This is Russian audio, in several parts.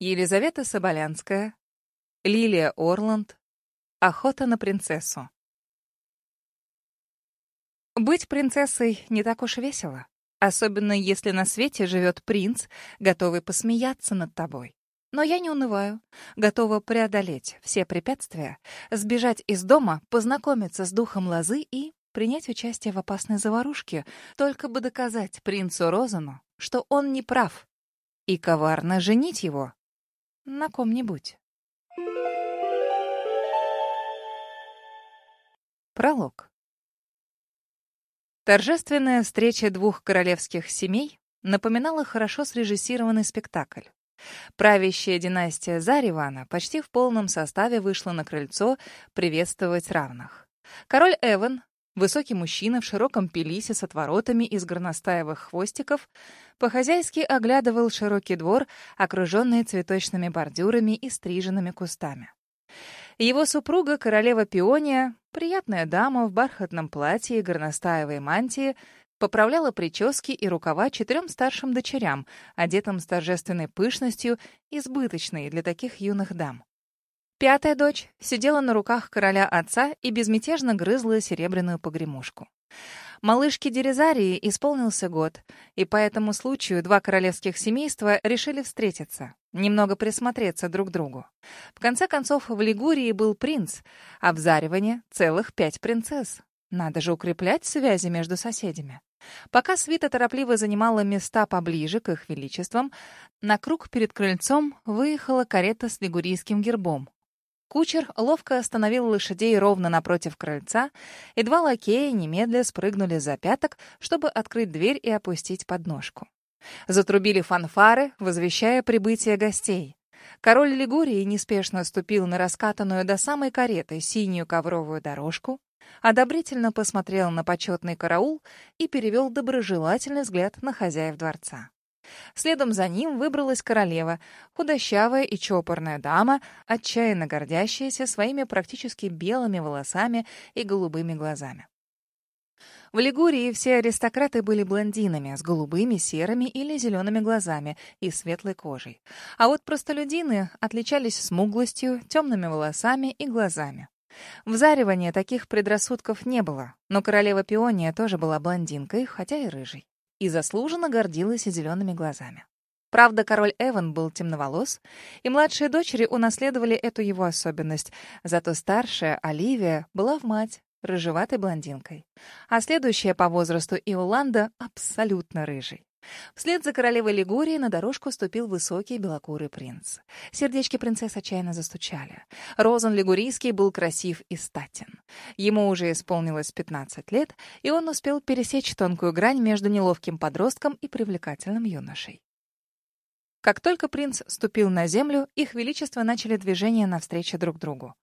Елизавета Соболянская, Лилия Орланд, Охота на принцессу. Быть принцессой не так уж весело, особенно если на свете живет принц, готовый посмеяться над тобой. Но я не унываю, готова преодолеть все препятствия, сбежать из дома, познакомиться с духом лозы и принять участие в опасной заварушке, только бы доказать принцу Розану, что он не прав, и коварно женить его на ком-нибудь. Пролог. Торжественная встреча двух королевских семей напоминала хорошо срежиссированный спектакль. Правящая династия Заривана почти в полном составе вышла на крыльцо приветствовать равных. Король Эван, высокий мужчина в широком пелисе с отворотами из горностаевых хвостиков, по-хозяйски оглядывал широкий двор, окруженный цветочными бордюрами и стриженными кустами. Его супруга, королева Пиония, приятная дама в бархатном платье и горностаевой мантии, поправляла прически и рукава четырем старшим дочерям, одетым с торжественной пышностью, избыточной для таких юных дам. Пятая дочь сидела на руках короля отца и безмятежно грызла серебряную погремушку. Малышке Дерезарии исполнился год, и по этому случаю два королевских семейства решили встретиться, немного присмотреться друг к другу. В конце концов, в Лигурии был принц, а в Зариване — целых пять принцесс. Надо же укреплять связи между соседями. Пока свита торопливо занимала места поближе к их величествам, на круг перед крыльцом выехала карета с лигурийским гербом. Кучер ловко остановил лошадей ровно напротив крыльца, и два лакея немедля спрыгнули за пяток, чтобы открыть дверь и опустить подножку. Затрубили фанфары, возвещая прибытие гостей. Король Лигурии неспешно ступил на раскатанную до самой кареты синюю ковровую дорожку, одобрительно посмотрел на почетный караул и перевел доброжелательный взгляд на хозяев дворца. Следом за ним выбралась королева, худощавая и чопорная дама, отчаянно гордящаяся своими практически белыми волосами и голубыми глазами. В Лигурии все аристократы были блондинами с голубыми, серыми или зелеными глазами и светлой кожей. А вот простолюдины отличались смуглостью, темными волосами и глазами. В Зариване таких предрассудков не было, но королева Пиония тоже была блондинкой, хотя и рыжей и заслуженно гордилась зелеными глазами. Правда, король Эван был темноволос, и младшие дочери унаследовали эту его особенность, зато старшая, Оливия, была в мать, рыжеватой блондинкой, а следующая по возрасту Иоланда — абсолютно рыжей. Вслед за королевой Лигурии на дорожку ступил высокий белокурый принц. Сердечки принцесс отчаянно застучали. Розан Лигурийский был красив и статен. Ему уже исполнилось 15 лет, и он успел пересечь тонкую грань между неловким подростком и привлекательным юношей. Как только принц ступил на землю, их величество начали движение навстречу друг другу.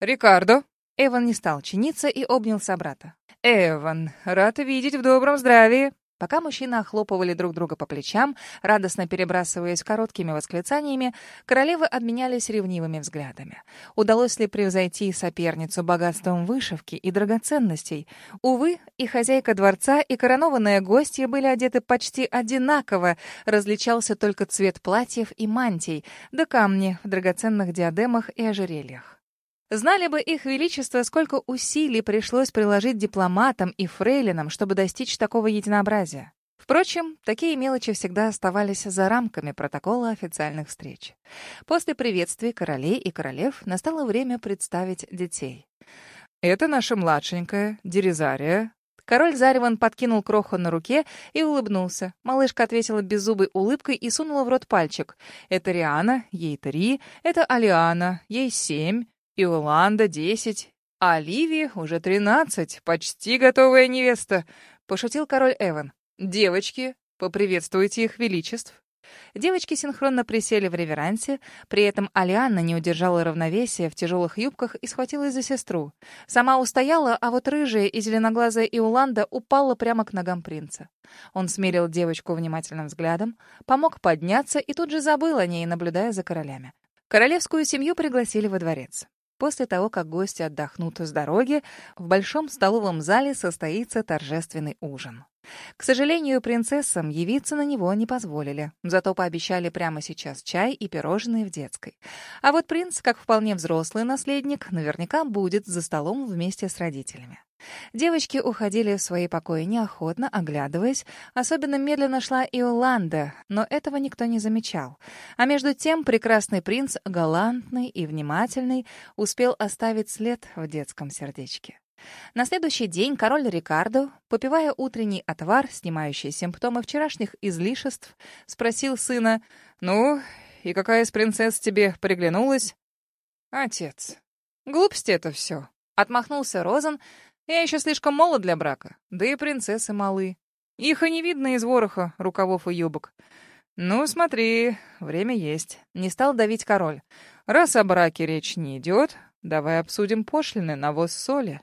«Рикардо!» Эван не стал чиниться и обнял собрата. «Эван, рад видеть в добром здравии!» Пока мужчины охлопывали друг друга по плечам, радостно перебрасываясь короткими восклицаниями, королевы обменялись ревнивыми взглядами. Удалось ли превзойти соперницу богатством вышивки и драгоценностей? Увы, и хозяйка дворца, и коронованные гости были одеты почти одинаково, различался только цвет платьев и мантий, да камни в драгоценных диадемах и ожерельях. Знали бы их величество, сколько усилий пришлось приложить дипломатам и фрейлинам, чтобы достичь такого единообразия. Впрочем, такие мелочи всегда оставались за рамками протокола официальных встреч. После приветствий королей и королев настало время представить детей. «Это наша младшенькая, Дерезария». Король Зариван подкинул кроху на руке и улыбнулся. Малышка ответила беззубой улыбкой и сунула в рот пальчик. «Это Риана, ей три. Это Алиана, ей семь. Иоланда — десять, а Оливии уже тринадцать, почти готовая невеста», — пошутил король Эван. «Девочки, поприветствуйте их величеств». Девочки синхронно присели в реверансе, при этом Алианна не удержала равновесия в тяжелых юбках и схватилась за сестру. Сама устояла, а вот рыжая и зеленоглазая Иоланда упала прямо к ногам принца. Он смерил девочку внимательным взглядом, помог подняться и тут же забыл о ней, наблюдая за королями. Королевскую семью пригласили во дворец. После того, как гости отдохнут с дороги, в большом столовом зале состоится торжественный ужин. К сожалению, принцессам явиться на него не позволили, зато пообещали прямо сейчас чай и пирожные в детской. А вот принц, как вполне взрослый наследник, наверняка будет за столом вместе с родителями. Девочки уходили в свои покои неохотно, оглядываясь. Особенно медленно шла Иоланда, но этого никто не замечал. А между тем прекрасный принц, галантный и внимательный, успел оставить след в детском сердечке. На следующий день король Рикардо, попивая утренний отвар, снимающий симптомы вчерашних излишеств, спросил сына, «Ну, и какая из принцесс тебе приглянулась?» «Отец, глупости это все», — отмахнулся Розен. «Я еще слишком молод для брака, да и принцессы малы. Их и не видно из вороха, рукавов и юбок». «Ну, смотри, время есть», — не стал давить король. «Раз о браке речь не идет, давай обсудим пошлины на воз соли».